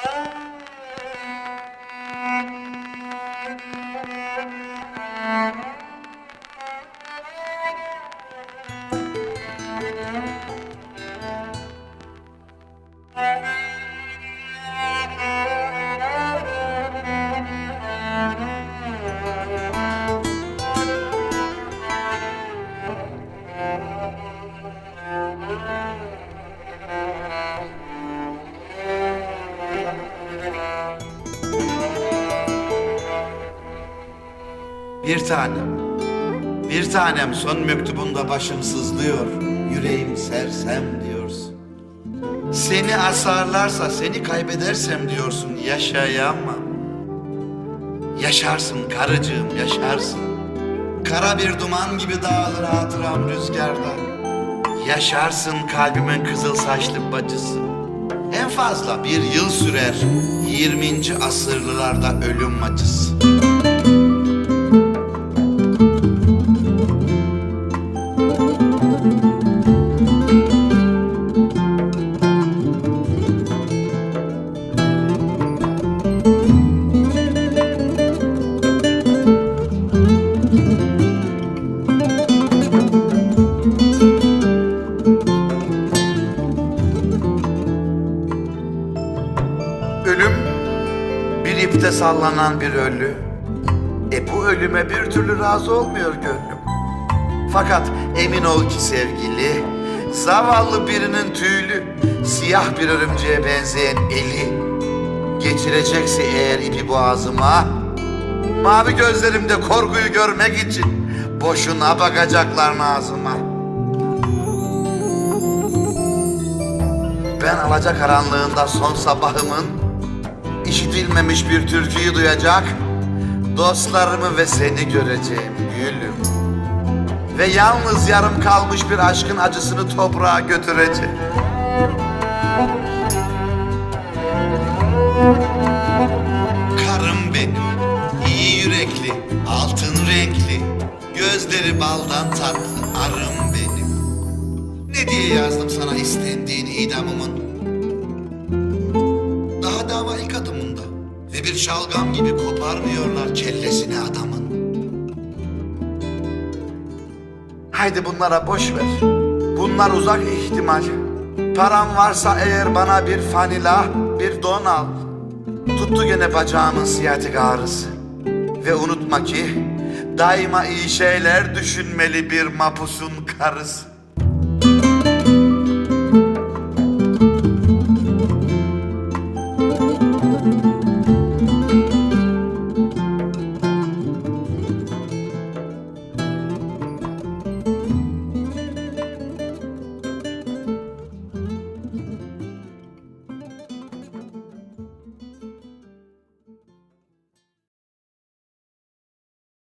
Thank you. Bir tanem, bir tanem son mektubunda başım sızlıyor, yüreğim sersem diyorsun. Seni asarlarsa seni kaybedersem diyorsun, yaşayamam. Yaşarsın karıcığım, yaşarsın. Kara bir duman gibi dağılır hatıram rüzgarda. Yaşarsın kalbimin kızıl saçlı bacısı. En fazla bir yıl sürer 20. asırlılarda ölüm acısı. İpte sallanan bir ölü. E bu ölüme bir türlü razı olmuyor gönlüm. Fakat emin ol ki sevgili, zavallı birinin tüylü, siyah bir örümceğe benzeyen eli geçirecekse eğer ipi boğazıma, mavi gözlerimde korkuyu görmek için boşuna bakacaklar nazıma. Ben alacakaranlığında son sabahımın işitilmemiş bir türküyü duyacak, dostlarımı ve seni göreceğim gülüm. Ve yalnız yarım kalmış bir aşkın acısını toprağa götüreceğim. Karım benim, iyi yürekli, altın renkli, gözleri baldan tatlı, arım benim. Ne diye yazdım sana istendiğini idamımın? Bir şalgam gibi koparmıyorlar kellesini adamın. Haydi bunlara boş ver. Bunlar uzak ihtimal. Param varsa eğer bana bir fanila, bir don al. Tuttu gene bacağımın siyatik ağrısı. Ve unutma ki daima iyi şeyler düşünmeli bir mapusun karısı.